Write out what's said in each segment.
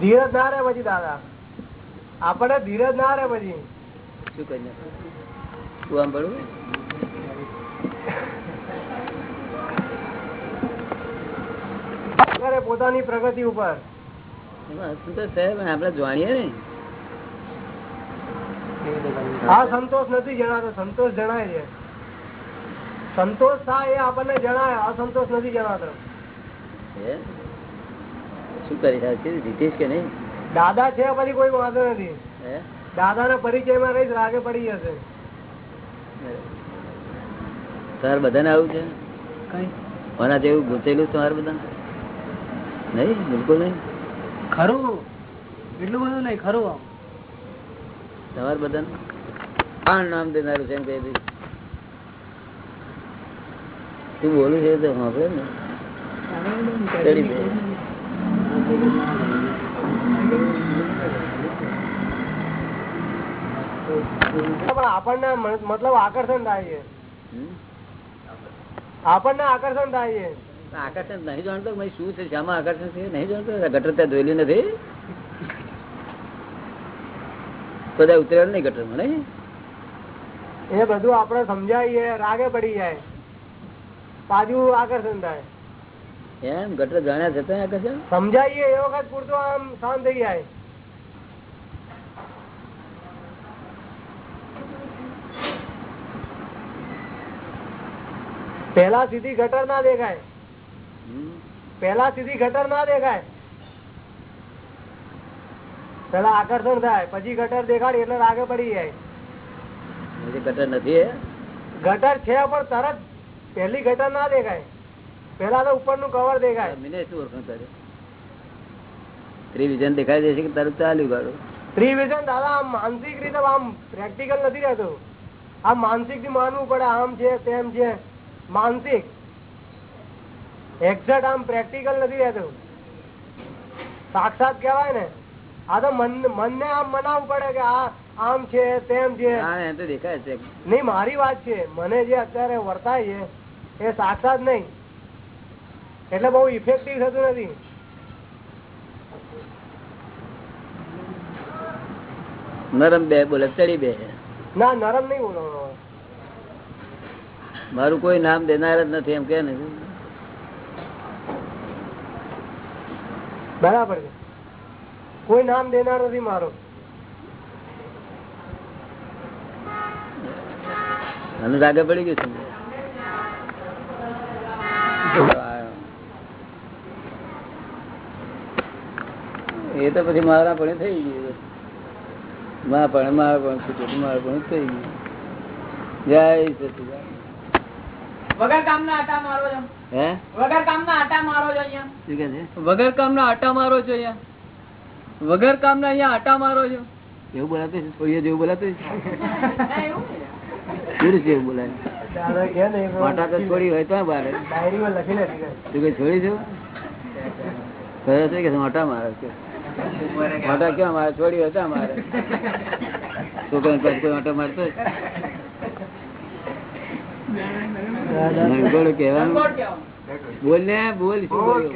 ધીરજ ના રે પછી દાદા. આપણે ધીરજ ના રે પછી. શું કહી તું આમ પડવું કરે પોતાની પ્રગતિ ઉપર. આપણે જાણીએ ને. આ સંતોષ નથી જણાતો સંતોષ જણાય છે. સંતોષ થાય એ આપણને જણાય અસંતોષ નથી જણાતો. હે? શું કરી રહ્યા છે? જીતીશ કે નહીં? દાદા છે પછી કોઈ વાંધો નથી. દાદા ના પરિચયમાં રહી રાગે પડી જશે તાર બધાને આવું છે? ઓના જેવું ગૂંચેલું તમારે બધા નહીં? બિલકુલ નહીં? ખરું. એટલું બધું નહીં ખરું આમ. તમારે બધાને? કાણ નામ દેનારું છે એમ કહી દઈશ. તું બોલું છે તો સાંભળે ને. પણ આપણને મતલબ આકર્ષણ થાય છે. આપણને આકર્ષણ થાય છે. આકર્ષણ નહીં જાણતો શું છે શામાં આકર્ષણ છે? નહીં જાણતો? ગટર ત્યાં જોયેલું નથી? બધા ઉતરેલું નહીં ગટરમાં નહીં? એ બધું આપણે સમજાવીએ રાગે પડી જાય. પાછું આકર્ષણ થાય. એમ ગટર જાણ્યા છતાં આકર્ષણ સમજાવીએ એ વખત પૂરતું આમ શાંત થઈ જાય. પેલા સીધી ગટર ના દેખાય. હમ? પેલા સીધી ગટર ના દેખાય. પેલા આકર્ષણ થાય પછી ગટર દેખાડી એટલે રાગે પડી જાય. હજી ગટર નથી હે? ગટર છે પણ તરત પેલી ગટર ના દેખાય. પેલા તો ઉપરનું કવર દેખાય. મને શું ઓળખાણ કરે ત્રિવિઝન દેખાય દેશે કે તારું ચાલ્યું ગાડું ત્રિવિઝન દાદા આમ માનસિક રીતે આમ પ્રેક્ટિકલ નથી રહેતું. આ માનસિકથી માનવું પડે આમ છે તેમ છે. માનસિક. એક્ઝેક્ટ આમ પ્રેક્ટિકલ નથી રહેતું. સાક્ષાત કહેવાય ને આ તો મન મનને આમ મનાવવું પડે કે આ આમ છે તેમ છે. દેખાય છે. નહીં મારી વાત છે. મને જે અત્યારે વર્તાય છે એ સાક્ષાત નહીં. એટલે બહુ ઇફેક્ટિવ થતું નથી. નરમ બે બોલે ચડી બે. ના નરમ નહીં બોલવાનો મારું કોઈ નામ દેનાર જ નથી એમ કે ને. બરાબર છે. કોઈ નામ દેનાર નથી મારો. અનુરાગે પડી ગયું છે. એ તો પછી મારા પણ થઈ ગયું. મા પણ મારા પણ મારા પણ થઈ ગયું. જય સચિદાન વગર કામના આટા મારો છો. હે? વગર કામના આટા મારો છો અહીંયા. શું કે છે? વગર કામના આટા મારો છો અહીંયા. વગર કામના અહીંયા આટા મારો છો. એવું બોલાતું છે છોડીએ જેવું બોલાતું છે એવું બોલાય? દાદા કે ને એ મોટા તો છોડી હોય તો બારે. ડાયરીમાં લખી નથી તું કઈ છોડી છું? છે કે મોટા મારો છે. મોટા કેમ અમારે છોડી હતા અમારે. છોકરા પછી કોઈ મોટા મારતો હોય? નંગોડો કહેવાનું. બોલ ને બોલ શું બોલ્યો?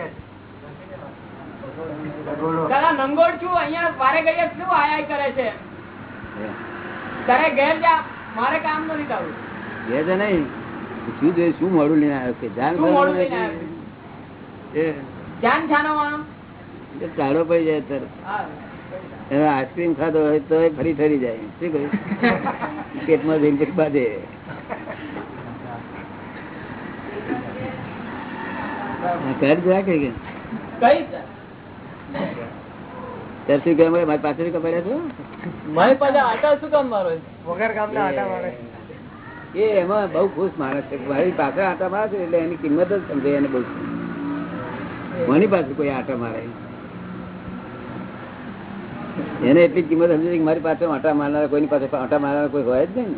છું અહીંયા વારે શું આયા કરે છે. તારે ઘેર જા મારે કામ નથી તો નહીં. શું શું મોડું લઈને આવ્યો? કે જાન મોડું લઈને એ ધ્યાન છાનવાનું એ ચાલો પડી જાય તરત. એનો આઈસ્ક્રીમ ખાધો હોય તો એ ફરી ઠરી જાય. શું કહ્યું? પેટમાં જઈને પછી બાંધે. પેટ જ કે? કઈ ત્યારે મારી પાછળ કપાડ્યા છો? મારી પાસે આટા શું કામ મારો વગર કામના આટા મારે. એ એમાં બહુ ખુશ માણસ છે. મારી પાસે આટા મારે છે એટલે એની કિંમત જ સમજે એને બહુ. મારી પાસે કોઈ આટા મારે? એને એટલી કિંમત સમજે કે મારી પાસે આટા મારનાર કોઈની પાસે આટા મારનાર કોઈ હોય જ નહીં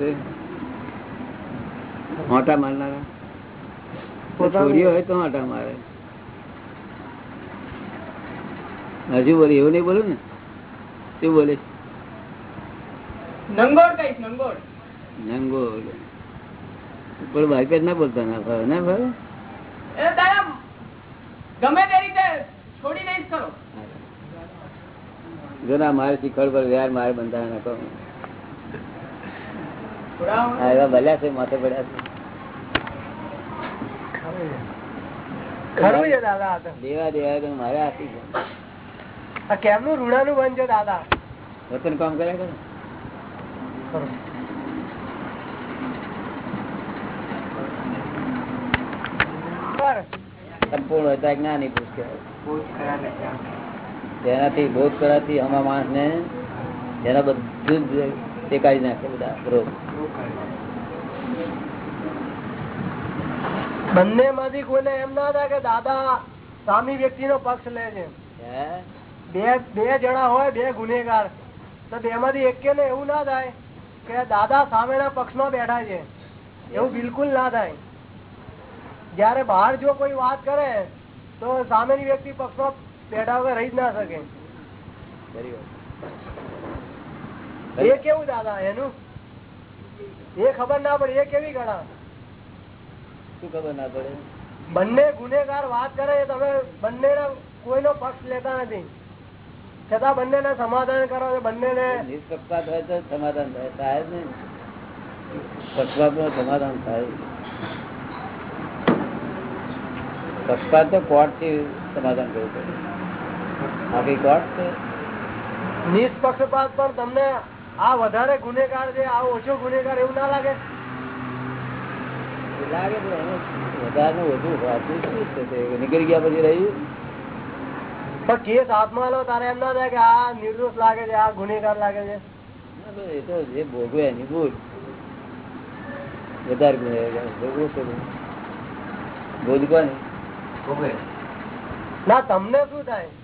ને. આટા મારનારા. છોડીઓ હોય તો આટા મારે. હજુ બોલે એવું નહીં બોલું ને? શું બોલે? નંગોડ કઈશ નંગોડ નંગો પણ ભાઈ ના બોલતા ના ભાવે ના ભાવે? ગમે તે રીતે છોડી નહીં કરો. જો ના મારે શીખવાડ પર વ્યાર મારે બંધારણ નાખો. એવા ભલ્યા છે માથે પડ્યા છે. દાદા દેવા દેવા તો મારે આપી કેમનું ઋણાનું બન છે દાદા? વતન કામ કર્યા કરે? સંપૂર્ણ હતા જ્ઞાની કહેવાય. તેનાથી બોધ કરવાથી અમારા માણસ ને એના બધું જ કાઢી નાખે બધા રોગ. બંને માંથી કોઈને એમ ના થાય કે દાદા સામી વ્યક્તિ નો પક્ષ લે છે. બે બે જણા હોય બે ગુનેગાર. તો બેમાંથી એક ને એવું ના થાય કે દાદા સામેના પક્ષમાં બેઠા છે. એવું બિલકુલ ના થાય. જયારે બહાર જો કોઈ વાત કરે તો સામેની વ્યક્તિ પક્ષમાં બેઠા વગર રહી જ ના શકે. એ કેવું દાદા એનું? એ ખબર ના પડે એ કેવી ગણા શું ખબર ના પડે? બંને ગુનેગાર વાત કરે તમે બંને કોઈનો પક્ષ લેતા નથી. છતાં બંનેને સમાધાન કરો છો બંનેને નિષ્પક્ષપાત હોય તો સમાધાન થાય. થાય ને પક્ષપાતનું સમાધાન થાય. પક્ષપાત તો કોર્ટથી સમાધાન કરવું પડે. નિષ્પક્ષપાત પણ તમને આ વધારે ગુનેગાર છે આ ઓછો ગુનેગાર એવું ના લાગે? લાગે વધારે ઓછું નીકળી ગયા પછી રહ્યું પણ કેસ હાથમાં લો તારે એમ ના થાય કે આ નિર્દોષ લાગે છે આ ગુનેગાર લાગે છે. એ તો જે ભોગવે એની ભૂલ. વધારે ગુનેગાર ભોગવું શું ભૂલ કોની? ના તમને શું થાય?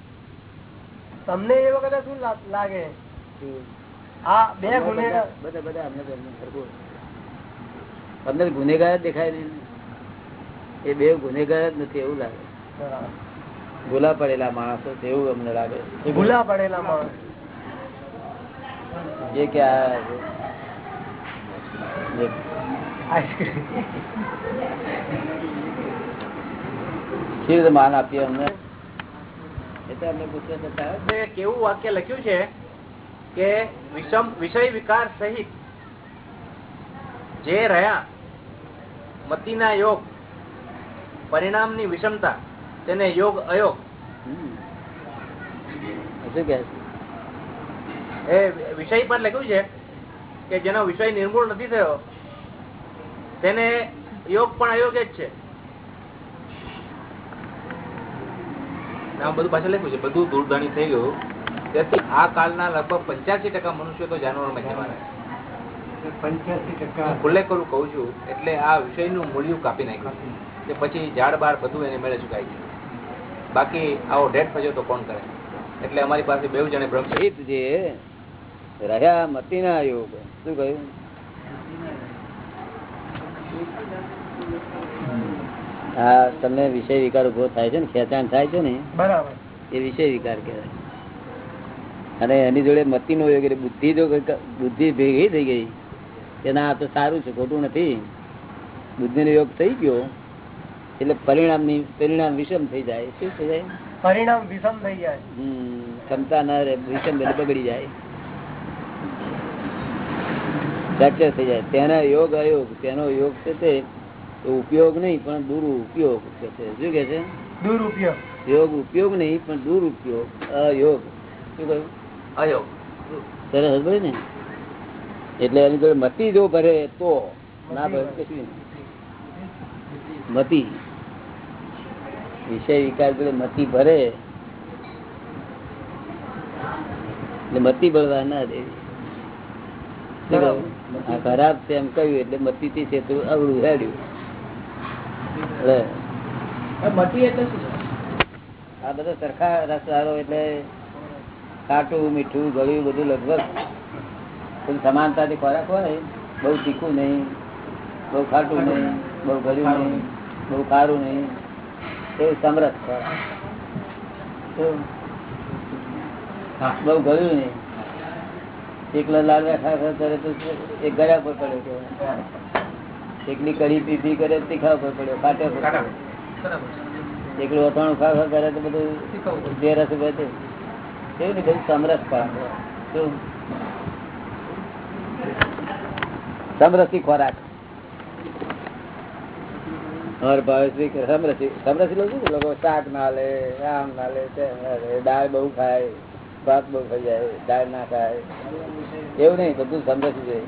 તમને એ વખતે શું લાગે? આ બે ગુનેગાર બધા બધા અમને ગુનેગાર દેખાય નહીં. એ બે ગુનેગાર જ નથી એવું લાગે. ભૂલા પડેલા માણસો તેવું અમને લાગે. ભૂલા પડેલા માણસ. જે કે આઈસ્ક્રીમ. કેવી રીતે માન આપીએ અમને? અમને કેવું વાક્ય લખ્યું છે કે વિષમ વિષય વિકાર સહિત જે રહ્યા મતિના યોગ પરિણામની વિષમતા તેને યોગ અયોગ. શું કે એ વિષય પર લખ્યું છે કે જેનો વિષય નિર્મૂળ નથી થયો તેને યોગ પણ અયોગ્ય જ છે. આમ બધું પાછળ લખ્યું છે. બધું દૂરધણી થઈ ગયું. તેથી આ કાળના લગભગ પંચ્યાસી ટકા મનુષ્યો તો જાનવરમાં જવાના ટકા. ખુલ્લે કરું કહું છું એટલે આ વિષયનું મૂલ્યું કાપી નાખ્યું કે પછી ઝાડ બાર બધું એને મેળે ચુકાય છે. બાકી આવો ઢેટ થયો તો કોણ કરે? એટલે અમારી પાસે બે જણે બ્રહ્મ સહિત જે રહ્યા મતીના યોગ શું કહ્યું? હા તમને વિષય વિકાર ઊભો થાય છે ને ખેંચાણ થાય છે ને બરાબર. એ વિષય વિકાર કહેવાય. અને એની જોડે મતીનો યોગ એટલે બુદ્ધિ જો બુદ્ધિ ભેગી થઈ ગઈ કે ના આ તો સારું છે ખોટું નથી. બુદ્ધિનો યોગ થઈ ગયો એટલે પરિણામની પરિણામ વિષમ થઈ જાય. શું થઈ જાય? પરિણામ વિષમ થઈ જાય. હમ, ક્ષમતા ના રહે વિષમ બગડી જાય. ફ્રેક્ચર થઈ જાય. તેના યોગ અયોગ તેનો યોગ છે તે તો ઉપયોગ નહીં પણ દુરુપયોગ કે છે. શું કે છે? દુરુપયોગ. યોગ ઉપયોગ નહીં પણ દુરુપયોગ. અયોગ. શું કહ્યું? અયોગ. સરસ ભાઈ ને? એટલે એની જોડે મતી જો ભરે તો ના ભરે કશું મતી. વિષય વિકાર જોડે મતી ભરે. એટલે મતી ભરવા ના દેવી ખરાબ છે એમ કહ્યું એટલે મતી થી છે તો અવળું હેડ્યું. એટલે આ બધા સરખા રસદારો એટલે કાટું મીઠું ગળ્યું બધું લગભગ સમાનતાથી ખોરાક હોય બહુ તીખું નહીં બહુ ખાટું નહીં બહુ ગળ્યું નહીં બહુ ખારું નહીં એવું સમરસ ખોરાક. બહુ ગળ્યું નહીં. એકલા લાડવા ખા કરે તો એક ગળ્યા પર પડ્યો કે એકલી કરી પીધી કરે પર પડ્યો કાટે એકલું અથાણું ખા ખા કરે તો બધું જે રસ બધે એવું નહીં બધું સમરસ પણ સમરસી ખોરાક. હર ભાવેશભાઈ કે સમરસી સમરસી લોકો શું લોકો? શાક ના લે આમ ના લે તેમ ના લે દાળ બહુ ખાય ભાત બહુ ખાઈ જાય દાળ ના ખાય. એવું નહીં બધું સમરસી છે.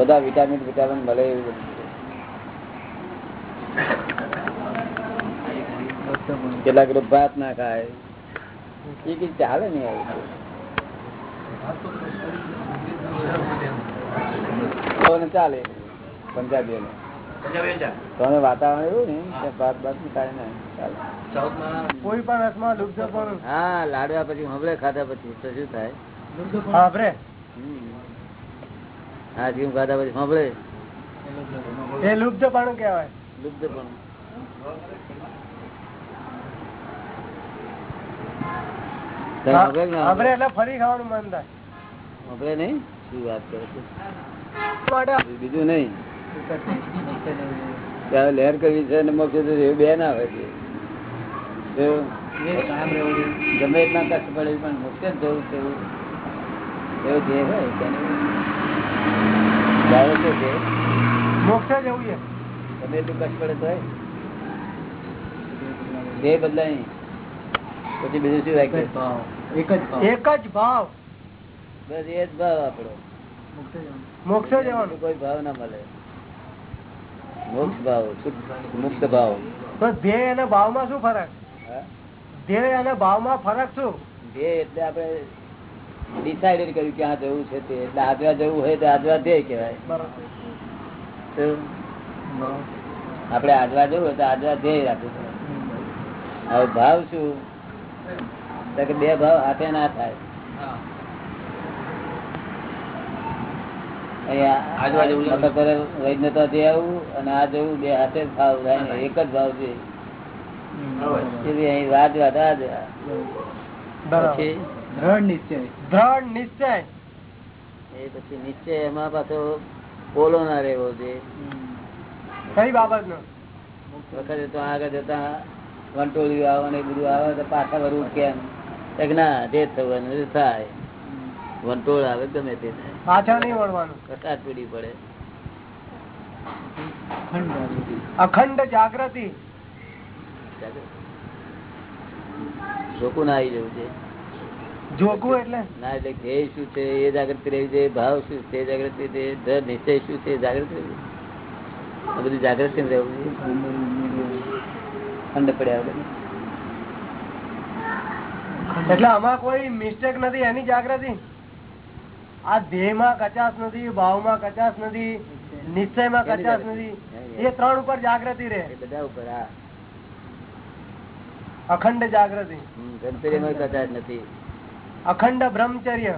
બધા વિટામિન વિટામિન મળે એવું બધું. કેટલાક લોકો ભાત ના ખાય? એ કઈ ચાલે નહીં આવી ચાલે. પંજાબી તો વાતાવરણ એવું ને કે ભાત ભાતની ખાય ને ચાલે. કોઈ પણ રસમાં લુપ્ત પણ. હા લાડવા પછી હમણાં ખાધા પછી તો શું થાય? હા ભરે હમ. હા જીવ ખાધા પછી સાંભળે. એ લુપ્ત પણ કહેવાય. લુપ્ત પણ. બીજું નહીં? લહેર કરવી છે અને મોક્ષ એવું બે ના હોય છે ગમે એટલા કષ્ટ પડે પણ મોક્ષ જવું એવું. જે હોય મોક્ષ જ છે. ગમે એટલું કષ્ટ પડે તો હોય. બદલાય પછી બીજું શું રાખે એક જ ભાવ. બસ એ જ ભાવ આપણો. મોક્ષ જવાનું. કોઈ ભાવ ના મળે. મોક્ષ ભાવ. મુક્ત ભાવ. બસ ધ્યેય અને ભાવમાં શું ફરક? હા? ધ્યેય અને ભાવમાં ફરક શું? ધ્યેય એટલે આપણે ડિસાઇડેડ કર્યું કે આ જવું છે તે. એટલે આજવા જવું હોય તો આજવા ધ્યેય કહેવાય. આપણે આજવા જવું હોય તો આજવા ધ્યેય રાખવું હવે ભાવ શું? તો કે બે ભાવ હાથે ના થાય. અહીંયા આજવા જવું છે. મતલબ કરે લઈને તો જઈ આવવું અને આ જવું બે હાથે જ ભાવ થાય એક જ ભાવ છે. એટલે અહીં વાદ પછી દ્રઢ નિશ્ચય. એ પછી નીચે એમાં પાછો પોલો ના રહેવો છે કઈ બાબત નો વખતે તો આગળ જતા વંટોળિયું આવે ને બધું આવે તો પાછા વરવું કેમ ના જે થવાનું થાય. વંટોળ આવે ગમે તે થાય. પાછા નહીં વળવાનું. કસાટ પીડી પડે. અખંડ જાગૃતિ. જોકું ના આવી જવું છે જોગવું એટલે? ના એટલે ધ્યેય શું છે એ જાગૃતિ રહેવી જોઈએ ભાવ શું છે જાગૃતિ નિશ્ચય શું છે જાગૃતિ રહેવી આ બધું જાગૃતિ રહેવું? ખંડ પડ્યા વગર. એટલે આમાં કોઈ મિસ્ટેક નથી એની જાગૃતિ? આ ધ્યેયમાં કચાશ નથી ભાવમાં કચાશ નથી નિશ્ચયમાં કચાશ નથી. એ ત્રણ ઉપર જાગૃતિ રહે. બધા ઉપર હા. અખંડ જાગૃતિ. ગણતરીમાં કચાશ નથી. અખંડ બ્રહ્મચર્ય.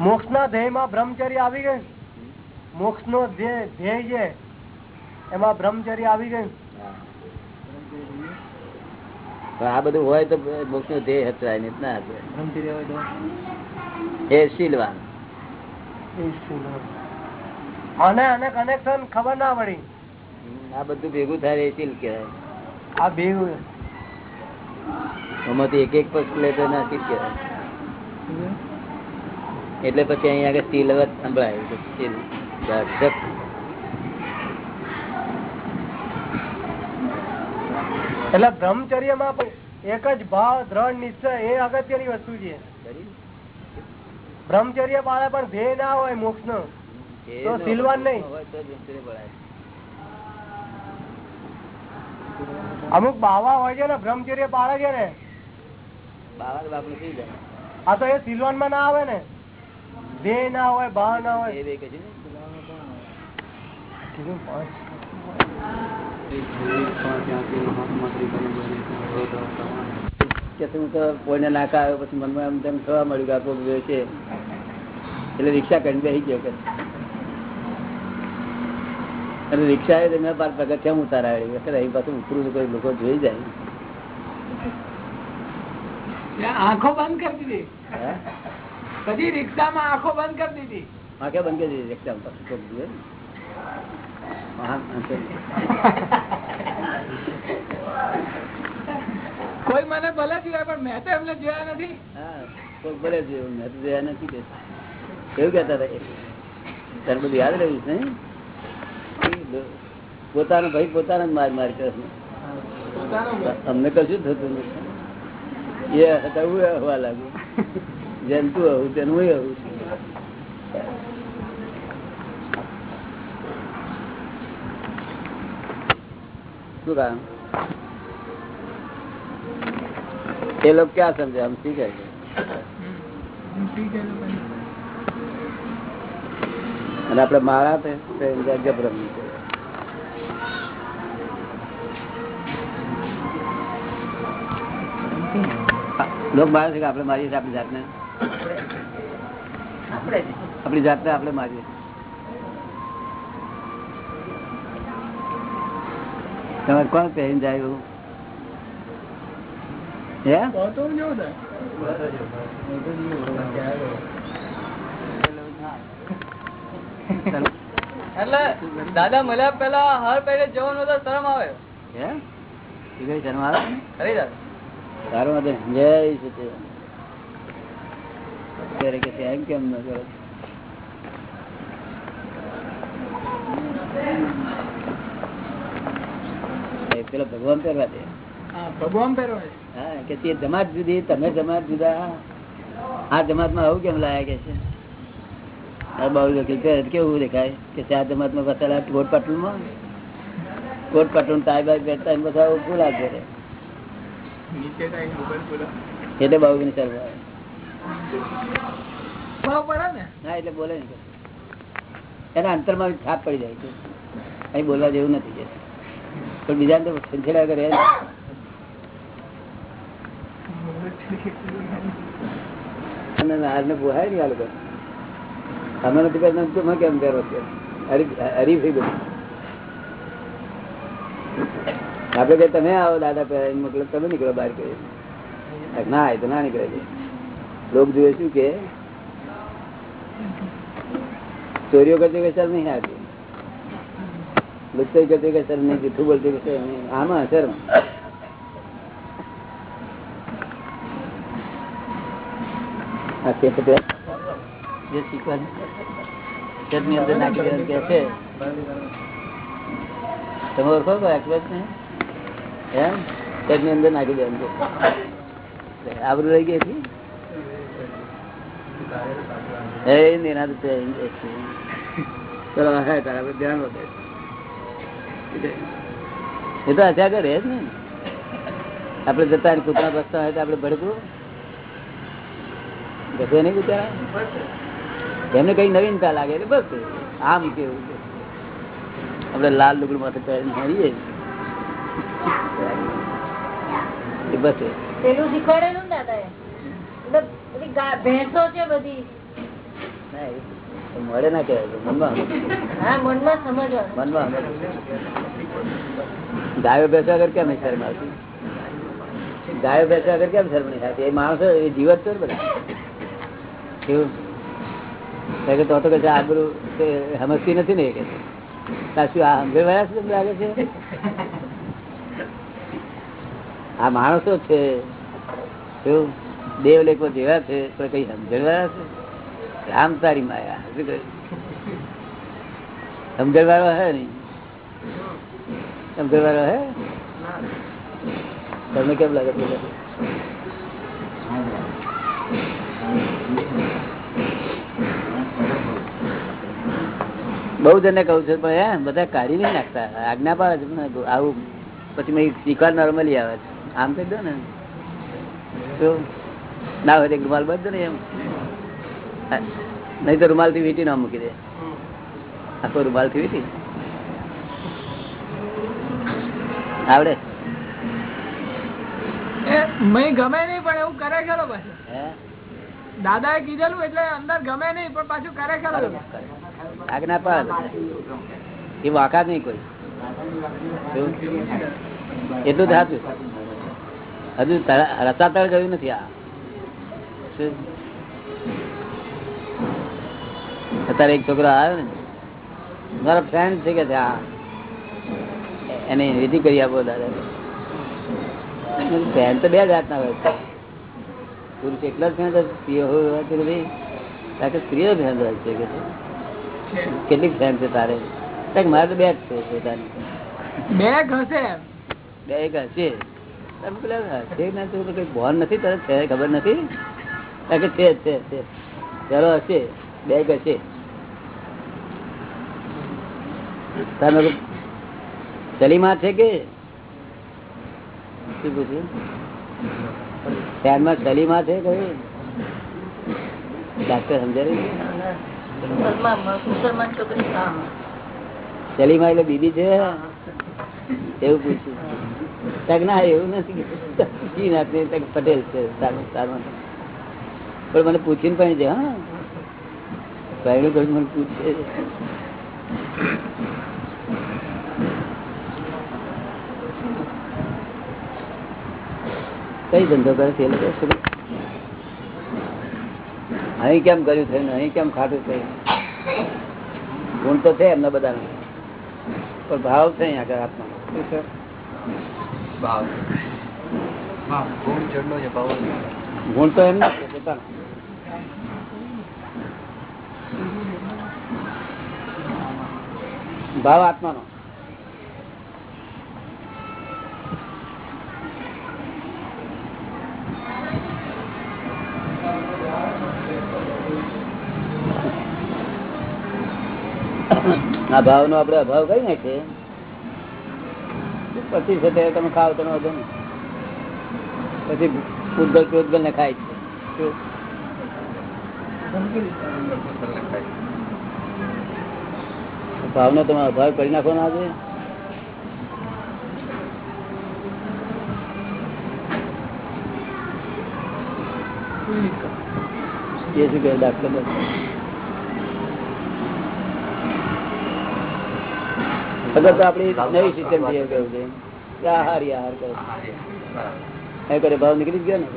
મોક્ષ ના ધ્યેયમાં બ્રહ્મચર્ય આવી ગયું. મોક્ષ નો ધ્યેય છે. એમાં બ્રહ્મચર્ય આવી ગયું. આ બધું હોય તો મોક્ષ નો ધ્યેય હચવાય નહીં ના તો? એ શીલવાન. અને આને કનેક્શન ખબર ના પડી. આ બધું ભેગું થાય એ શીલ કહેવાય. આ બે એમાંથી એક એક પક્ષ લે તો ના કહેવાય. એટલે પછી અહીંયા આગળ શીલવત સંભળાય. સ્ટીલ દર્શક એટલે બ્રહ્મચર્યમાં પણ એક જ ભાવ દ્રઢ નિશ્ચય એ અગત્યની વસ્તુ છે? બ્રહ્મચર્ય પાળે પણ ધ્યેય ના હોય મોક્ષ નો તો સિલવાન નહીં. તો જ બ્રહ્મચર્ય પડાય. અમુક બાવા હોય છે ને બ્રહ્મચર્ય પાડે છે ને. બાવા તો થઈ જાય આ તો એ સિલવાનમાં ના આવે ને. બે ના હોય બા ના હોય. કોઈને નાકા આવ્યો પછી મનમાં એમ તેમ થવા મળ્યું કે આ કોક છે. એટલે રિક્ષા કરીને બેસી ગયો કે. અને રિક્ષા એ મેં પાર પગથિયા ઉતારાવી કે અહીં પાછું ઉતરું કોઈ લોકો જોઈ જાય. આંખો બંધ કરી દીધી. પછી રિક્ષામાં આંખો બંધ કરી દીધી. આંખે બંધ કરી દીધી રિક્ષા પાછું કોક જોઈએ. કોઈ મને ભલે જોયા પણ મેં તો એમને જોયા નથી. હા કોઈ ભલે છે મેં તો જોયા નથી કે. એવું કેતા. તારે બધું યાદ રહ્યું છે? પોતાનો ભાઈ પોતાનો જ માર માર કરે અમને કશું થતું નથી. એ હતા, હું હવા લાગુ. તું આવું તેનું આવું શું કારણ એ લોકો ક્યાં સમજે? આમ શીખે છે? અને આપડે મારા છે લોક મારે છે કે આપણે મારીએ છીએ આપણી જાતને? આપણી જાતને આપણે મારીએ તમે કોણ પહેરીને જાય એવું? હે? એટલે દાદા મળ્યા પેલા હર પહેરે જવાનું તો શરમ આવે. હે? એ કઈ શરમ આવે? ખરી દાદા. સારું વાંધો જય સચિદાનંદ. ત્યારે કે એમ કેમ ન કરો? પેલો ભગવાન પહેરવા દે. ભગવાન પહેરવા હા કે તે જમાત જુદી તમે જમાત જુદા. આ જમાતમાં આવું કેમ લાયા કે છે? આ બાઉલ વકીલ પહેરે તો કેવું દેખાય? કે ચાર જમાતમાં બસેલા કોટ પાટલું માં કોટ પાટલું તાઈ બાઈ પહેરતા હોય ને બધા ફૂલ હાથ પહેરે એટલે બાઉલની સરવા ભાવ પડે ને. હા એટલે બોલે ને એના અંતરમાં છાપ પડી જાય છે. અહીં બોલવા જેવું નથી કે. પણ બીજા તો છેડા કરે અને આજને પોહાય ને આ લોકો. અમે નથી કરતા તમે કેમ કરો છો? હરીફ બધું. આપડે કે તમે આવો દાદા પહેલા મતલબ તમે નીકળો બહાર કહે ના, એ તો ના નીકળે છે. લોક જુએ શું કે? ચોરીઓ કરતી કઈ સર નહીં આવતી. લુચ્ચાઈ કરતી કઈ સર નહીં જૂઠું બોલતી કઈ સર આમાં સર આ તે જે શીખવા અંદર નાખી દેવાનું કે છે. તમે ઓળખો કહો એક્સપ્રેસ ને? એમ? ચટણી અંદર નાખી દેવાનું કે આબરું રહી ગઈ હતી? એ તો હસ્યા કરે જ ને? આપડે જતા કુતરા બસતા હોય તો આપડે ભડકવું? ગસે નહીં કૂતરા એમને કઈ નવીનતા લાગે એટલે બસ આમ કેવું છે? આપડે લાલ લુગડું માથે પહેરીને હારીએ. એ બસ પેલું શીખવાડેલું દાદા ભેંસો છે બધી? મળે ના કહેવાય મનમાં હા મનમાં સમજવાનું. મનમાં ગાયો બેસવા વગર કેમ શરમ આવતી ગાયો બેસવા વગર કેમ શરમ નહીં થતી એ માણસો એ જીવત છે બધા. કેવું? તો તો કે આબરું સમજતી નથી ને કે છે. આ સમજણવાળા છે લાગે છે? આ માણસો છે કેવું દેવલેખો જેવા છે, પણ કઈ સમજણવાયા છે? રામ તારી માયા, શું સમજણવાળો હે નહીં? સમજણવાળો હે? તમને કેમ લાગે બહુ જણને કહું છું પણ હે બધા કાઢી નહીં નાખતા. આજ્ઞા પાડે છે આવું પછી મેં શીખવા નોર્મલી આવે છે. આમ કહી દો ને. ના હોય રૂમાલ બધો ને એમ. નહીં તો રૂમાલથી વીટી ના મૂકી દે. આખો રૂમાલથી વીટી. આવડે? એ મેં ગમે નહીં પણ એવું કરે ખરો પાછું. હે? દાદા એ કીધેલું એટલે અંદર ગમે નહીં પણ પાછું કરે ખરો. આજ્ઞા પાડ એ વાકાત નહીં કોઈ? એટલું સાચું. હજુ તળ- રસાતળ ગયું નથી આ? અત્યારે એક છોકરો આવ્યો ને. મારા ફ્રેન્ડ છે કે ત્યાં એને વિધિ કરી આપો દાદા. ફેન તો બે જાતના હોય પુરુષ એકલા જ ફેન હોય છે, કે ભાઈ સ્ત્રીઓ ફેન હોય છે કે. કેટલીક ફેન છે તારે? મારે તો બે જ છે પોતાની. બે ઘસે બે હશે? તમે પેલા હશે ના તો કઈ ભાન નથી તરત છે ખબર નથી? કારણ કે છે છે છે. ચાલો હશે બે એક તમે સલીમાં છે કે? શું પૂછ્યું? ધ્યાનમાં સલીમાં છે કયું ડાક્ટર સમજાય સલીમાં એટલે બીબી છે? એવું પૂછ્યું. તક ના એવું નથી તક પટેલ છે પણ મને પૂછીને પણ છે હા. પહેલું કહ્યું મને પૂછે. કઈ ધંધો કરે છે એ લોકો? અહીં કેમ કર્યું છે અહીં કેમ ખાટું થયું? ગુણ તો છે એમના બધા પણ ભાવ છે અહીંયા આગળ આત્મા ભાવ. ભાવ ગુણ ચડનો છે ભાવ ગુણ તો એમના છે પોતાના. ભાવ આત્માનો આ ભાવ નો આપડે અભાવ કઈ નાખીએ પચીસ હજાર તમે ખાવ તમે વધુ પછી ઉદગલ પ્રોદગલ ને ખાય છે? ભાવનો તમે અભાવ કરી નાખો ના આજે એ શું કહે ડાક્ટર અગર તો આપડી નવી સિસ્ટમ છે કહ્યું છે. કે આહાર આહાર કરો એ કરે ભાવ નીકળી જ ગયો ને.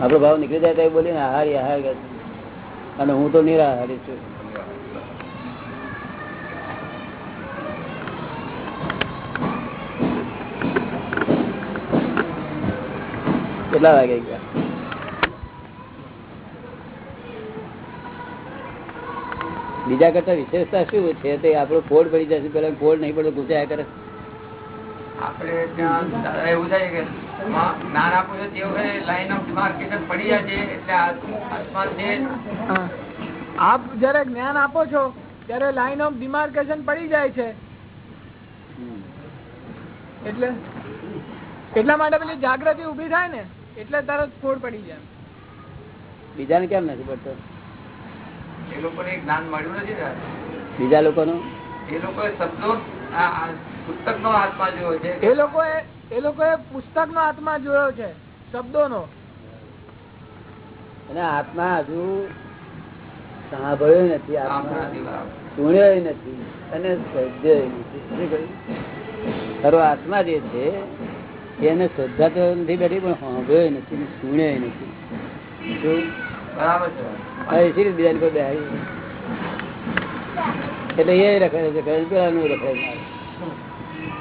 આપડો ભાવ નીકળી જાય તો બોલીને આહાર આહાર કરે અને હું તો નિરાહારી છું. કેટલા વાગે ગયા? બીજા કરતા વિશેષતા શું છે? તે આપણો કોડ પડી જશે પેલા કોડ નહીં પડે ગુસાયા કરે. આપણે ત્યાં એવું થાય કે જ્ઞાન આપું છું તેવું લાઈન ઓફ ડિમાર્કેશન પડી જાય છે એટલે આત્મા છે. આપ જયારે જ્ઞાન આપો છો ત્યારે લાઈન ઓફ ડિમાર્કેશન પડી જાય છે. એટલે એટલા માટે પેલી જાગૃતિ ઊભી થાય ને એટલે તરત ફોડ પડી જાય. બીજાને કેમ નથી પડતો? એ લોકોને જ્ઞાન મળ્યું નથી ને. બીજા લોકોનું? એ લોકોએ શબ્દો પુસ્તક નો આત્મા જોયો છે. એ લોકોએ એ લોકોએ પુસ્તક નો આત્મા જોયો છે શબ્દો નો અને આત્મા હજુ સાંભળ્યો નથી આત્મા સુણ્યો નથી અને સજ્જય નથી. ખરો આત્મા જે છે એને શ્રદ્ધા તો નથી બેઠી પણ સાંભળ્યો નથી સુણ્યો નથી. બરાબર છે. એસી બીજાની પર બેહાડી એટલે એ રખડે છે પેલાનું રખડે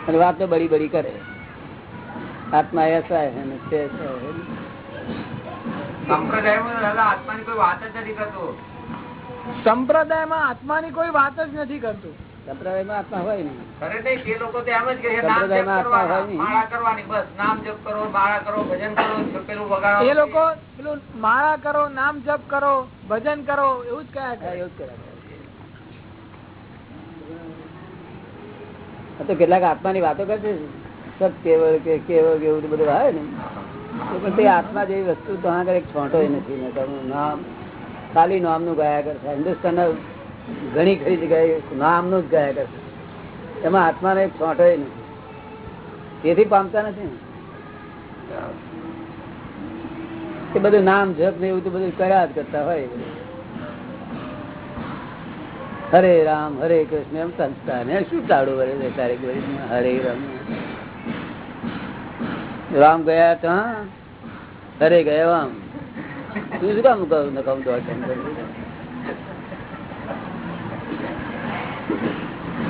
અને વાત તો બળી બળી કરે. આત્મા એસાય હે ને તે એસા સંપ્રદાયમાં આત્માની કોઈ વાત જ નથી કરતો. સંપ્રદાયમાં કરતું આત્મા હોય નહીં. ખરે નહીં તે લોકો તો એમ જ કહે છે, નામ જપ સંપ્રદાયમાં આત્મા હોય નહીં. માળા કરવાની બસ નામ જપ કરો માળા કરો ભજન કરો પેલું વગાડો. એ લોકો પેલું માળા કરો નામ જપ કરો ભજન કરો એવું જ કયા હા, એવું જ કરે. તો કેટલાક આત્માની વાતો કરશે. કે કેવળ કે એવું બધું આવે ને. તો પણ આત્મા જેવી વસ્તુ તો આગળ એક છોંટો નથી. નામ ખાલી નામનું ગાયા કરશે હિન્દુસ્તાનના ઘણી ખરી જગ્યાએ નામનું જ ગયા કરશે એમાં આત્માને છોંટો નથી. તેથી પામતા નથી ને. એ બધું નામ, જપ ને એવું તો બધું કર્યા જ કરતા હોય. હરે રામ, હરે કૃષ્ણ, એમ સંસ્થા ને શું ચાડું વળે છે તારે હરે રામ. રામ ગયા હતા હરે ગયા આમ. તું શું કામ કહું? નકામ દોડ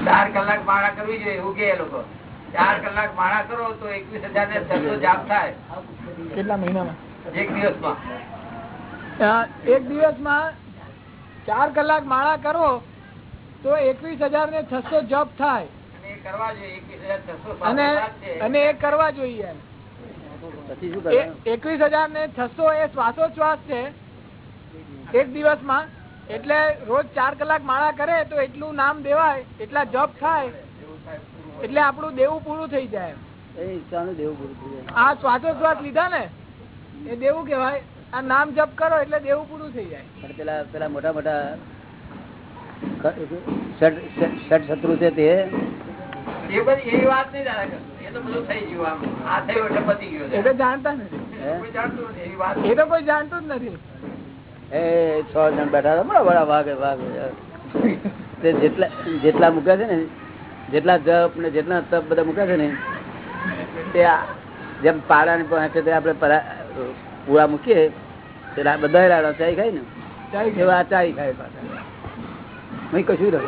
કરી? કલાક માળા કરવી જોઈએ એવું કે લોકો. ચાર કલાક માળા કરો તો એકવીસ હજાર ને છસો જાપ થાય. કેટલા મહિનામાં? એક દિવસમાં. એક દિવસમાં ચાર કલાક માળા કરો તો એકવીસ હજાર ને છસો જપ થાય. કરવા જોઈએ એકવીસ હજાર છસો અને અને એ કરવા જોઈએ એકવીસ હજાર ને છસો એ શ્વાસોશ્વાસ છે. એક દિવસમાં એટલે રોજ ચાર કલાક માળા કરે તો એટલું નામ દેવાય એટલા જપ થાય એટલે આપણું દેવું પૂરું થઈ જાય. એ ઈચ્છાનું દેવું પૂરું થઈ જાય. આ શ્વાસોચ્છ્વાસ લીધા ને એ દેવું કેવાય આ નામ જપ કરો એટલે દેવું પૂરું થઈ જાય. પેલા પેલા મોટા મોટા ષડ શત્રુ છે તે? એ બધી એવી વાત નહીં દાદા એ તો બધું થઈ ગયું આમ. આ થયું એટલે પતી ગયું એ તો જાણતા નથી. હે? કોઈ જાણતું નથી એવી વાત એ તો કોઈ જાણતું જ નથી. એ છ જણ બેઠા હતા. બરાબર વાઘે વાગે વાગે. તે જેટલા જેટલા મૂક્યા છે ને જેટલા જપ ને જેટલા તપ બધા મૂક્યા છે ને તે જેમ પાડા ને પહોંચે તે આપણે પૂળા મૂકીએ તે બધા રાડા ચાઈ ખાય ને. એવા આ ચાઈ ખાય પાછા. મેં કશું ને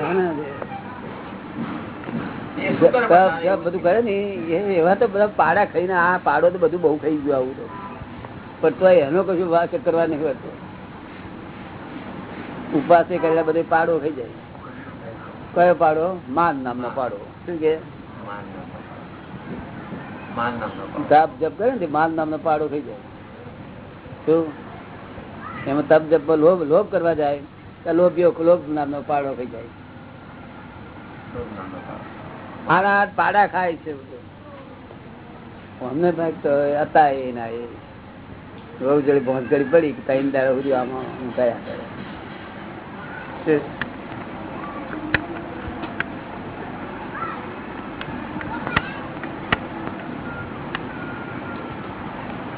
તપ બધા? કરે ને એ એવા તો બધા પાડા ખાઈને આ પાડો તો બધું બહુ ખાઈ ગયું આવું તો. પણ તો એનો કશું વાત કરવા નહીં હોતો ઉપવાસે કરેલા બધે પાડો થઈ જાય. કયો પાડો? માન નામનો પાડો. શું કે. તપ જપ કરે ને માન નામનો પાડો થઈ જાય. શું? એમાં તપ જપ લોભ લોભ કરવા જાય. તો લોભીઓ લોભ નામનો પાડો ખાઈ જાય. આના પાડા. ખાય છે. અમને ભાઈ તો હતા એના ના એ. બહુ જડી પહોંચ કરી પડી કે ત્રણ દાડા સુધી આમાં હું કયા કરે? શું?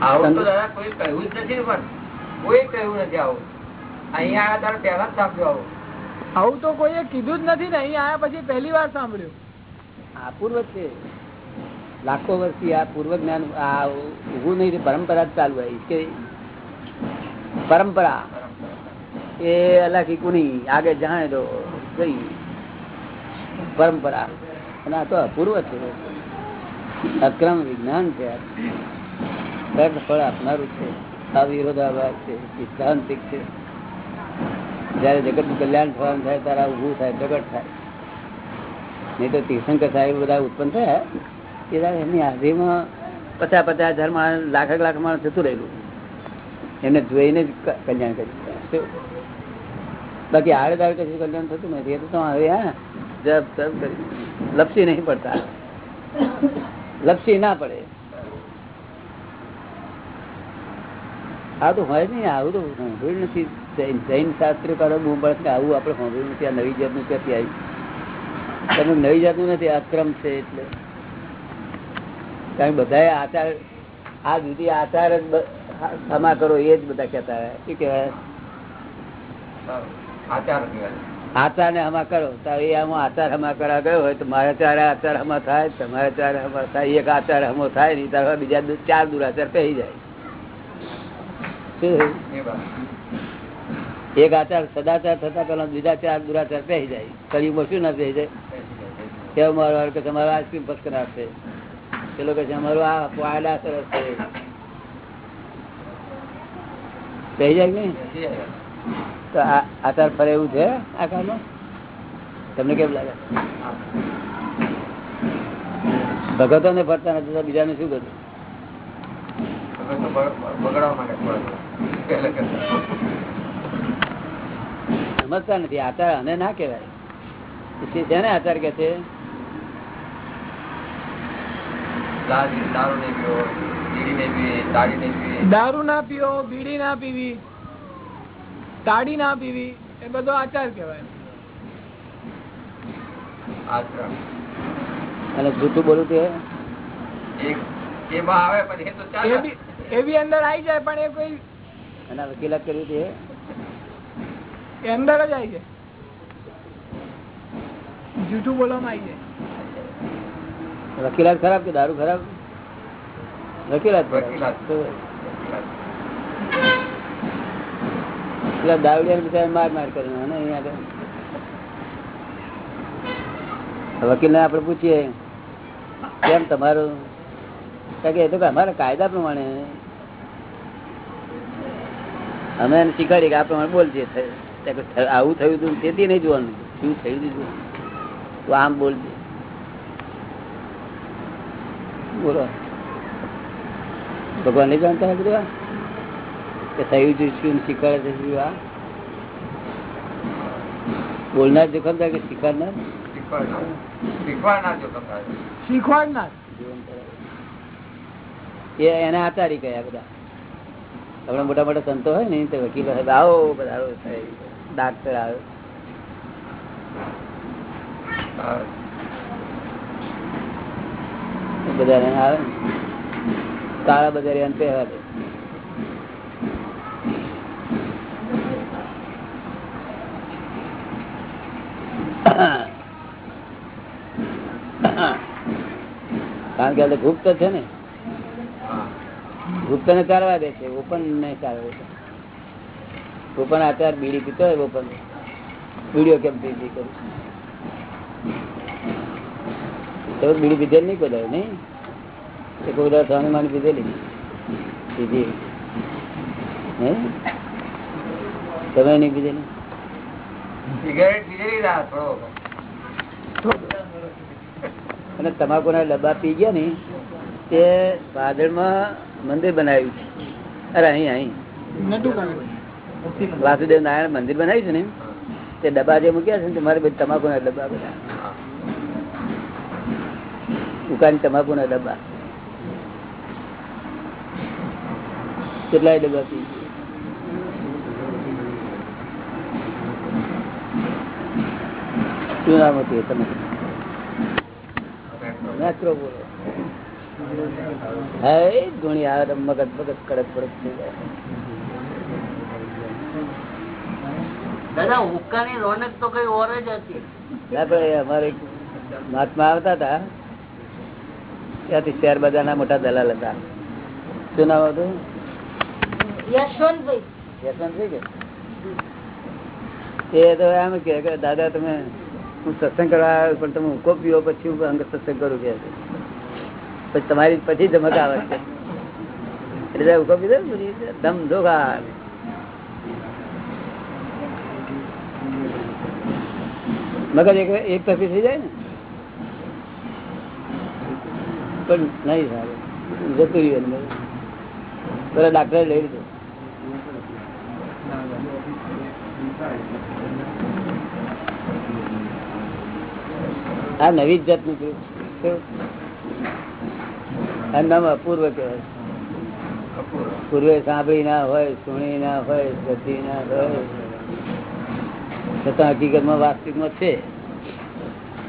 આવું તો દાદા કોઈ કહ્યું જ નથી પણ કોઈ કહ્યું નથી આવું. અહીંયા આવ્યા ત્યારે પહેલા જ સાંભળ્યું આવું. આવું તો કોઈએ કીધું જ નથી ને અહીં આયા પછી પહેલી વાર સાંભળ્યું. આ પૂર્વ છે. લાખો વર્ષથી આ પૂર્વ જ્ઞાન આ ઉભું નહીં પરંપરા જ ચાલુ આવી કે પરંપરા. એ અલાખી કુની આગે જાણે તો કઈ પરંપરા. અને આ તો અપૂર્વ છે. અક્રમ વિજ્ઞાન છે. ફળ આપનારું છે. અવિરોધાભાસ છે. સિદ્ધાંતિક છે. જયારે જગતનું કલ્યાણ થવાનું થાય, ત્યારે આ ઊભું થાય, પ્રગટ થાય. નહીં તો તીર્થંકર સાહેબ બધા ઉત્પન્ન થયા. એ એમની હાજરીમાં પચાસ પચાસ હજાર માણસ લાખ લાખ માણસ જતું રહેલું. એમને જોઈને જ કલ્યાણ કર્યું? બાકી આડે દાડે કશું કલ્યાણ થતું નથી. એ તો હવે હા? જપ કરી લપસી નહીં પડતા. લપસી ના પડે. આ તો હોય નહીં, આવું તો સાંભળ્યું નથી. જૈન જૈન શાસ્ત્રકારો બહુ પડે આવું આપણે સાંભળ્યું નથી. આ નવી જાતનું ક્યાંથી આવી તમે નવી જાતનું નથી અક્રમ છે એટલે. કારણ બધા આચાર, આ જુદી આચાર જ ક્ષમા કરો, એ જ બધા કહેતા શું કહેવાય? આચાર ને હમા કરો. તો એ આમાં આચાર હમા કરવા ગયો હોય તો મારા ચારે આચાર હમા થાય તમારા ચારે હમા થાય એક આચાર હમો થાય નહીં તારા બીજા ચાર દુરાચાર કહી જાય? એ. એક આચાર સદાચાર થતા પેલા બીજા ચાર દુરાચાર પહેરી જાય. કળીમાં શું ના પહેરી જાય? કેવું મારો કે તમારો આઈસ્ક્રીમ પસ્કરાર છે? પેલો કે છે અમારું આ પાયડા સરસ છે. પહેરી જાય નહીં. તો આ આચાર ફરે એવું છે આ કામમાં તમને કેમ લાગે? ભગતો ને ફરતા નથી તો બીજાને શું કરતા. સમજતા નથી આચાર અને ના કહેવાય. પછી જેને આચાર કે છે? દારૂ ના પીવો બીડી ના પીવી. તાડી ના પીવી એ બધો આચાર કહેવાય. આશ્રમ અને જૂઠું બોલું તે? એક એમાં આવે પછી એ તો એ ચાલે બી એ બી અંદર આવી જાય પણ એ કોઈ એના વકીલાત કર્યું તે? એ અંદર જ આવી જાય. જૂઠું બોલવામાં આવી જાય. વકીલાત ખરાબ કે દારૂ ખરાબ? વકીલાત ખરાબ. વકીલાત. પેલા દાવડિયા બિચારા માર માર કરે અને અહીંયા વકીલ ને આપડે પૂછીએ, કેમ તમારું? કે એ તો અમારા કાયદા પ્રમાણે અમે એને શીખવાડીએ કે આ પ્રમાણે બોલજે આવું થયું હતું તેથી નહીં જોવાનું. શું થયું હતું. તું? આમ બોલજે બોલો. ભગવાન નહીં જાણતા આ? કે થયું છે શું શીખવાડે છે શું આ? બોલનાર જોખમદાર કે શીખવાડનાર? શીખવાડનાર શીખવાડનાર જોખમદાર શીખવાડનાર. એ એને આચારી કયા બધા. આપણે મોટા મોટા સંતો હોય ને તે વકીલ સાહેબ આવો બધા ડાક્ટર આવે. બધા આવે. કાળા બજારી અંતે આવે કારણ કે ગુપ્ત છે ને. ગુપ્ત ને ચાલવા દે છે ઓપન ને ચાલવા દે ઓપન આચાર બીડી પીતો હોય ઓપન. બીડીઓ કેમ પીધી કરું? તો બીડી પીધેલ નહીં કોઈ નહીં? એ કોઈ દાડો સ્વામી માની પીધેલી પીધી. હે? તમે નહીં પીધેલી? સિગારેટ પીધેલી થોડો. અને તમાકુના ડબ્બા પી ગયા ને તે વાદળમાં મંદિર બનાવ્યું છે. અરે અહીં અહીં. વાસુદેવ નારાયણ મંદિર બનાવ્યું છે ને તે ડબ્બા જે મૂક્યા છે ને તમારે બધી તમાકુના ડબ્બા બધા. દુકાન તમાકુના ડબ્બા. કેટલાય ડબ્બા પી ગયા. શું નામ હતું તમે મેત્રો બોલો. હા એ ગુણી આવે મગજ મગજ કડક પડક થઈ જાય. દાદા હુક્કાની રોનક તો કઈ ઓર જ હતી. ના અમારે મહાત્મા આવતા હતા. ત્યાંથી શેર બજારના મોટા દલાલ હતા. શું નામ હતું? યશવંતભાઈ. યશવંતભાઈ કે? એ તો એમ કે કે દાદા તમે હું સત્સંગ કરવા આવ્યો પણ તમે હુકો પીવો પછી હું અંગ સત્સંગ કરું કે. પછી તમારી, પછી ધમક આવે છે. એટલે હુકો પીધો ધમ ધોકા મગજ એક એક તરફી થઈ જાય ને? પણ નહીં સારું જતું રહ્યું અંદર. પેલા ડાક્ટરે લઈ લીધું. આ નવી જ જાતનું છે નામ અપૂર્વ કહેવાય. પૂર્વે સાંભળી ના હોય, સુણી ના હોય શ્રદ્ધી ના હોય. છતાં હકીકતમાં વાસ્તવિકમાં છે.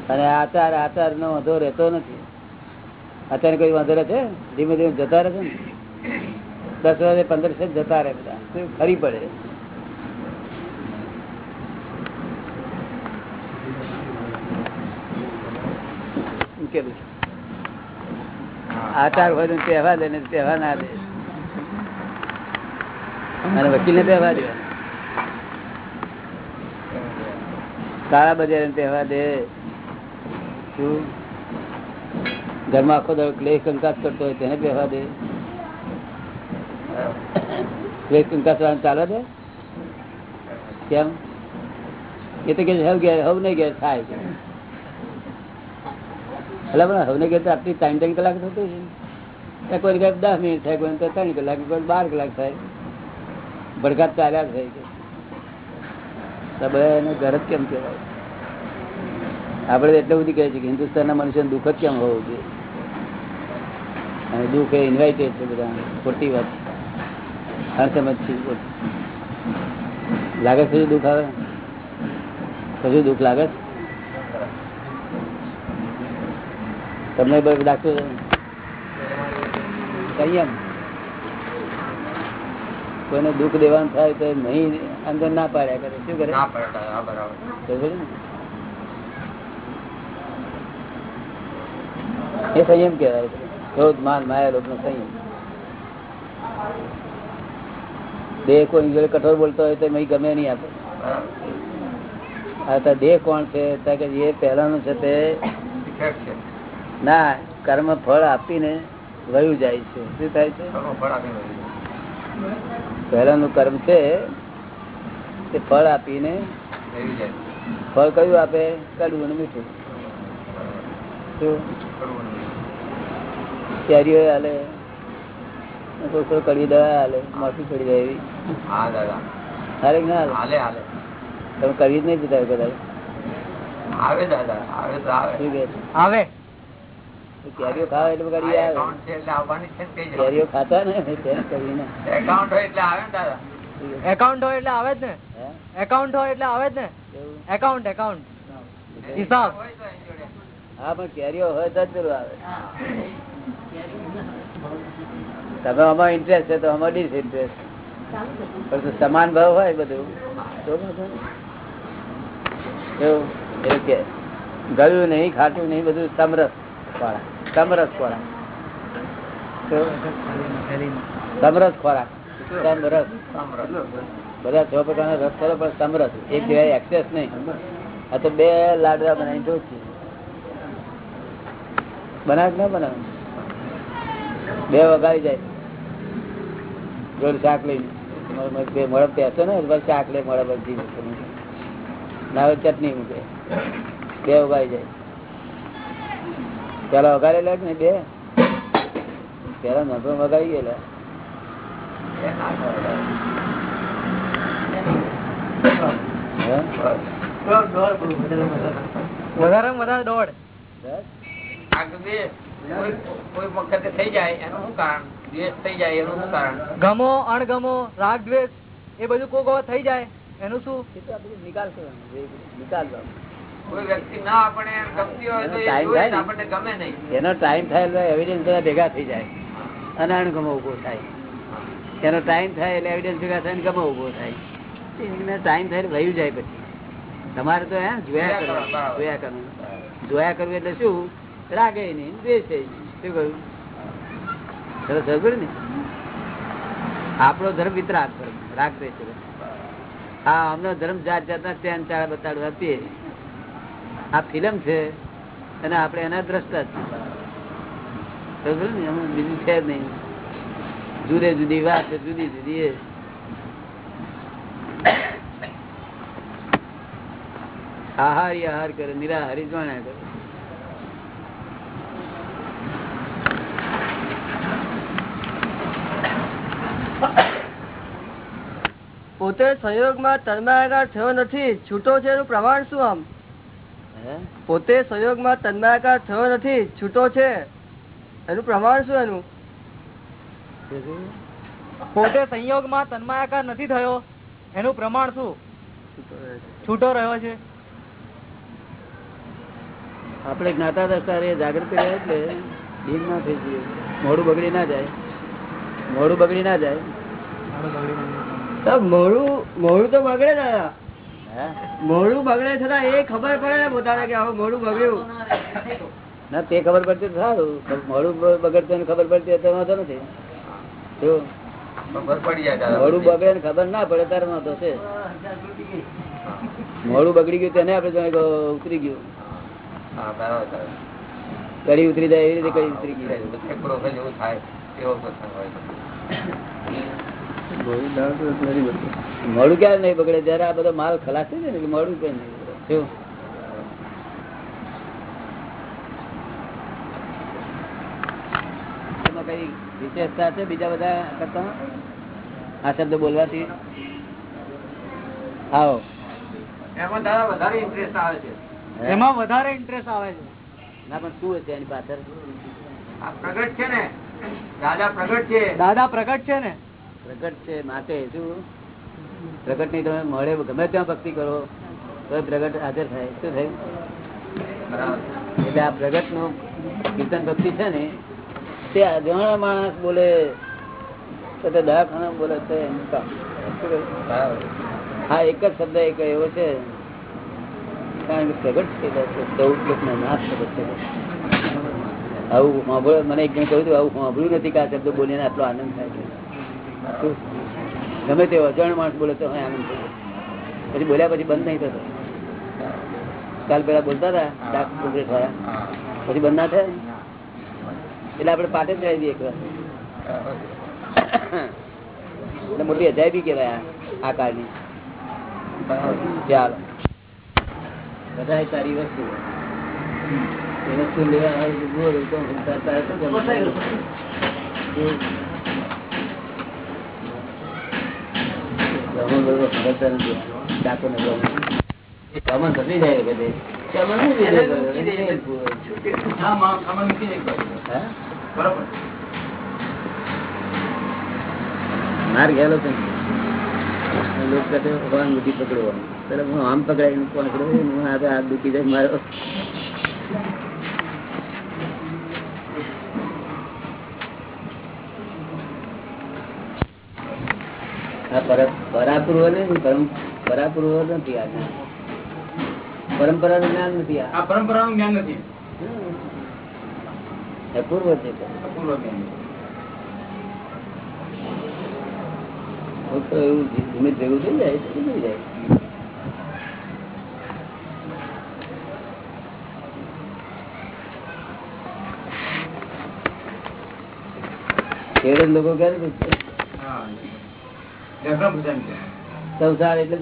અને આચાર આચાર નો વાંધો રહેતો નથી. અત્યારે કોઈ વાંધો રહે છે? ધીમે ધીમે જતા રહે છે ને? દસ વાગે, પંદર છે જતા રહે બધા. ફરી પડે. મૂકેલું છે. આચાર હોય તો તહેવાર દે ને તહેવાર ના દે. અને વકીલ ને દે. કાળા બજાર ને તહેવાર દે. શું? ઘરમાં આખો દર ક્લેશ કંકાસ કરતો હોય તેને તહેવાર દે. ક્લેશ કંકાસ વાળા ચાલે દે કેમ? એ તો કે હવ ગયા હવ નહીં ગયા થાય એટલે પણ હવે કે આપણી ત્રણ ત્રણ કલાક થતું છે. ને કોઈ દસ મિનિટ થાય, કોઈ ત્રણ કલાક, કોઈ બાર કલાક થાય. ભડકાત ચાલ્યા થાય તો બધા એને ઘર જ કેમ કહેવાય? આપણે એટલે બધી કહે છે કે હિન્દુસ્તાનના મનુષ્યને દુઃખ જ કેમ હોવું જોઈએ? અને દુઃખ એ ઇન્વાઇટેડ છે બધા ખોટી વાત. અસમજ છે લાગે છે દુઃખ આવે? કશું દુઃખ લાગે છે? તમને ડાક્ટર સંયમ કોઈને દુઃખ દેવાનું થાય તો નહીં અંદર ના પાડ્યા કરે. શું કરે? ના ને? એ સંયમ કહેવાય. ક્રોધ માન માયા લોક સંયમ. દેહ કોઈ જોડે કઠોર બોલતો હોય તો મહી ગમે નહીં આપે. આ તો દેહ કોણ છે? કે એ પહેલાનું છે તે છે. ના કર્મ ફળ આપીને વયું જાય છે. શું થાય છે? પહેલાનું કર્મ છે તે ફળ આપીને ફળ કયું આપે? કડવું અને મીઠું. કેરીઓ હાલે કોઈ કડવી દવા હાલે મોટી ચડી જાય એવી. હા દાદા. હાલે ના હાલે? તમે કરવી જ નહીં પીતા કદાચ. આવે દાદા. આવે તો આવે. કેરીઓ ખાવા એટલે બગાડી કેરીઓ ખાતા ને એકાઉન્ટ હોય એટલે આવે ને દાદા એકાઉન્ટ હોય એટલે આવે જ ને. એકાઉન્ટ હોય એટલે આવે જ ને. એકાઉન્ટ એકાઉન્ટ હિસાબ. હા પણ કેરીઓ હોય તો જ પેલું આવે. તમે અમારો ઇન્ટરેસ્ટ છે તો અમારો ડિસ ઇન્ટરેસ્ટ પરંતુ સમાન ભાવ હોય બધું. એવું. એટલે કે ગયું નહીં ખાટું નહીં બધું સમરસ. બધા છ પ્રકારના રસ કરો, પણ સમરસ એક જગ્યાએ એક્સેસ નહીં. આ તો બે લાડવા બનાવી દઉં બનાવ ના બનાવ? બે વગાડી જાય. જોડ શાક લઈને. બે મળપ પેસો ને શાક લે મળપ ના ચટણી મૂકે. બે વગાડી જાય. પેલા વગાડે લે ને બે? પેલા નતો વગાડી ગયેલા? વધારે વધારે બે કોઈ વખતે થઈ જાય એનું શું કારણ દ્વેષ થઈ જાય. એનું શું? કારણ ગમો અણગમો રાગ દ્વેષ એ બધું કોઈ થઈ જાય એનું શું નિકાલ કરવાનું નિકાલ એનો ટાઈમ થાય એટલે એવિડન્સ બધા ભેગા થઈ જાય. અને અણગમો ઊભો થાય. એનો ટાઈમ થાય એટલે એવિડન્સ ભેગા થાય ગમો ઊભો થાય. ટાઈમ થાય વયું જાય પછી. તમારે તો એમ જોયા કરવાનું, જોયા કરવું જોયા કરવું એટલે શું? રાગે નહીં દ્વેષે શું કહ્યું? સરસ સમજ્યું ને. આપણો ધર્મ વિતરાગ ધર્મ. રાગ દ્વેષ હા અમને ધર્મ જાત જાતના ચેન ચાળા બતાડવા આપીએ. આ ફિલ્મ છે અને આપણે એના દ્રષ્ટા છીએ. બીજું છે નહીં જુદે જુદી વાત છે, જુદી જુદી એ આહારી કરે નિરાહારી જાણ્યા કરે પોતે સંયોગમાં તન્માયાકાર થયો નથી છૂટો છે એનું પ્રમાણ શું આમ? પોતે સંયોગમાં તન્માકાર થયો નથી છૂટો છે. એનું પ્રમાણ શું એનું? પોતે સંયોગમાં તન્માયાકાર નથી થયો એનું પ્રમાણ શું? છૂટો રહ્યો છે. આપણે જ્ઞાતા દસતા રે જાગૃતિ રહે એટલે ભીમ ના થઈ જઈએ. મોડું બગડી ના જાય. મોડું બગડી ના જાય. મોડું મોડું તો બગડે દાદા મોડું બગડે છતાં એ ખબર પડે ને પોતાને કે હવે મોડું બગડ્યું. ના તે ખબર પડતી સારું. મોડું બગડતું એને ખબર પડતી અત્યારે વાંધો નથી. મોડું બગડે ને ખબર ના પડે ત્યારે વાંધો છે. મોડું બગડી ગયું તેને આપણે જાણે ઉતરી ગયું. કડી ઉતરી જાય એવી રીતે કડી ઉતરી ગયું એવું થાય એવો પ્રસંગ હોય મોડું ક્યારે નહીં બગડે? જયારે આ બધો માલ ખલાસ થઈ જાય ને મળું મોડું કઈ નહીં શું? કઈ વિશેષતા છે બીજા બધા કરતા? આ શબ્દ બોલવાથી? આવો. એમાં દાદા વધારે ઇન્ટરેસ્ટ આવે છે. એમાં વધારે ઇન્ટરેસ્ટ આવે છે. ના પણ શું છે એની પાછળ? આ પ્રગટ છે ને. દાદા પ્રગટ છે. દાદા પ્રગટ છે ને. પ્રગટ છે માટે શું? પ્રગટની તમે મળે ગમે ત્યાં ભક્તિ કરો તો પ્રગટ હાજર થાય. શું થાય? એટલે આ પ્રગટનું કીર્તન ભક્તિ છે ને તે અજાણા માણસ બોલે તો તે દવાખાના બોલે? બરાબર. હા એક જ શબ્દ એક એવો છે કારણ કે પ્રગટ છે ચૌદ લોકનો નાશ પ્રગટ છે. આવું મને એક જણ કહ્યું હતું આવું સાંભળ્યું નથી કે આ શબ્દ બોલીને આટલો આનંદ થાય છે? ગમે તે અજાણ માણસ બોલે તો આનંદ થયો. પછી બોલ્યા પછી બંધ નહીં થતો. કાલ પેલા બોલતા હતા ડાક ચોકલેટ વાળા. પછી બંધ ના થાય? એટલે આપડે પાટે જ દઈએ એક વાર. એટલે મોટી અજાયબી કેવાય આ- કાળની. ચાલો. બધા સારી વસ્તુ. એને વસ્તુ લેવા આવે તો બોલ, તો સમજતા નથી. ડાકોને જાય બધે. માર ગયેલો છે. લોક કહે ભગવાન બુદ્ધિ પકડો. પેલા હું આમ પકડાઈને પકડો? હું હાથ દુખી જાય મારો. પરાપૂર્વ નથી પરાપૂર્વ નથી આ પરંપરા નું જ્ઞાન નથી આ. આ પરંપરાનું જ્ઞાન નથી. અપૂર્વ છે. અપૂર્વ એવું ધીમે ભેગું થઈ જાય થઈ જાય. ખેડૂત લોકો ક્યારે પૂછે? હા જફરા પૂછાય છે સંસાર એટલે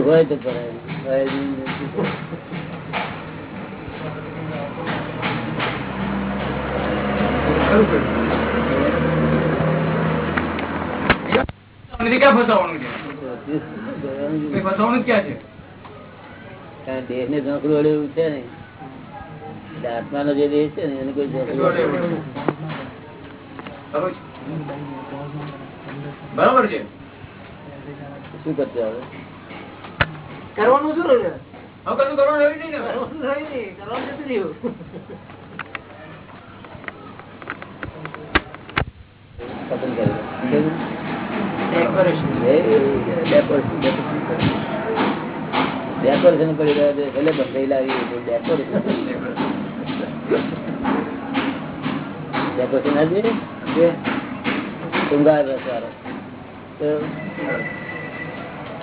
હોય તો ખરું. નથી ક્યાં ફસાવાનું છે. ફસાવાનું ક્યાં છે? કારણ દેહ ને ઝોંકડું અડે એવું છે ને. એટલે આત્માનો જે દેહ છે ને એને કોઈ. બરોબર છે. શું કરશે હવે? કરવાનું શું રહ્યું? કશું કરવાનું રહ્યું નહીં કરવાનું રહ્યું નહીં. કરવાનું જતું રહ્યું. પસંદ કરી લો. ડેકોરેશન ડેકોરેશન કરી રહ્યા છે એટલે બંધાઈ લાવી ડેકોરેશન ડેકોરેશન આજે જે શૃંગાર રસવાળો. તો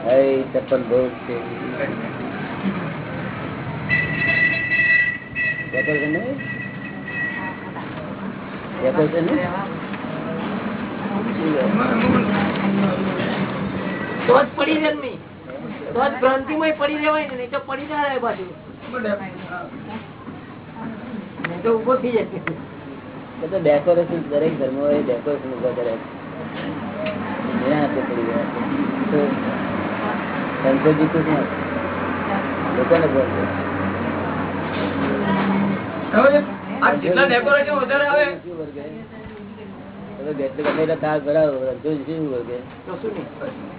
હવે ચપ્પલ બહુ છે. ડેકોરેશન નહીં? ડેકોરેશન નહીં? પડી નહીં તો જ ભ્રાંતિમાં પડી રહેવાય ને નહીં તો પડી ના રહે પાછું. નહીં તો ઊભો થઈ જાય. તો ડેકોરેશન દરેક ધર્મો એ ડેકોરેશન ઊભા કરે. છે. પડી ગયા. તો સંતોષજી તો શું લોકોને બોલ છે. હવે આ જેટલા ડેકોરેશન વધારે આવે? વર્ગે? ગમે એટલા થાળ ભરાવો સંતોષજી શું વર્ગે? તો શું નહીં?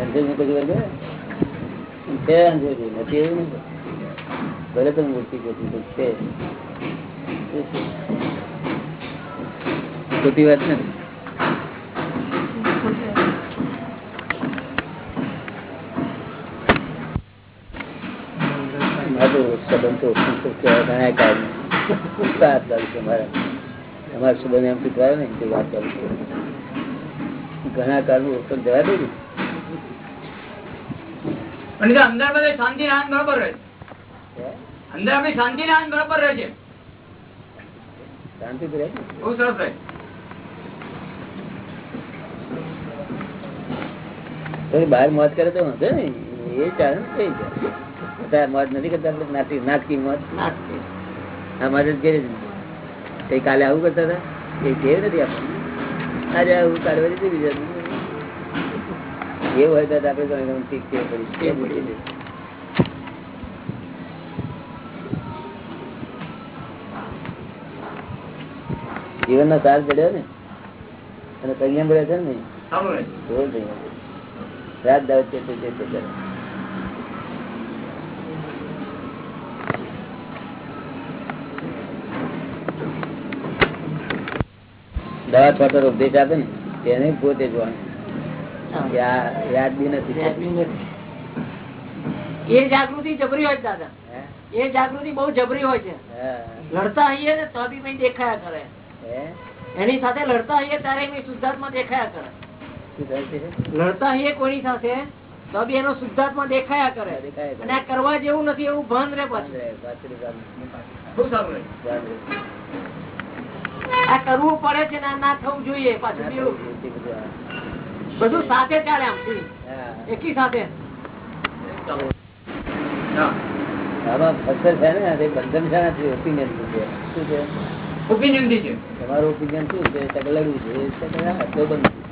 સંતોષજી કશું વર્ગે ઘણા કાળ વાત ચાલુ એમ શીખવાય ને તે વાત ચાલુ છે ઘણા કાળનું ઓળખ જવા દે પણ અંદર બધે શાંતિ ના બરોબર રહે. અંદર આપણી શાંતિ ના બરોબર રહે છે. શાંતિ બહુ સરસ રહે. બહાર મોત કરે તો વાંધો ને એ ચાલે થઈ જાય. મોજ નથી કરતા આપણે નાટકી નાટકી મોત કઈ કાલે આવું કરતા હતા? એ ઘેર નથી આપણને આજે આવું કાઢવા દીધું બીજા એવું હોય તો આપણે ઠીક છે એ. જીવનનો સાર પડ્યો ને અને કલ્યાણ પડ્યો છે ને? રાત દાવત છે. દવા છોટો ઉપદેશ આપે ને તેને પોતે જોવાનું કે આ યાદ બી નથી. એ જાગૃતિ જબરી હોય દાદા. એ જાગૃતિ બહુ જબરી હોય છે. લડતા હોઈએ ને તો બી દેખાયા કરે. એની સાથે લડતા હોઈએ ત્યારે શુદ્ધાત્મા દેખાયા કરે? લડતા હોઈએ કોઈની સાથે તો બી એનો શુદ્ધાત્મા દેખાયા કરે. અને આ કરવા જેવું નથી એવું ભાન રે પાછું. આ કરવું પડે છે ને ના થવું જોઈએ પાછું બધું સાથે ચાલે આમ. એકી સાથે. તમારું ઓપિનિયન શું છે.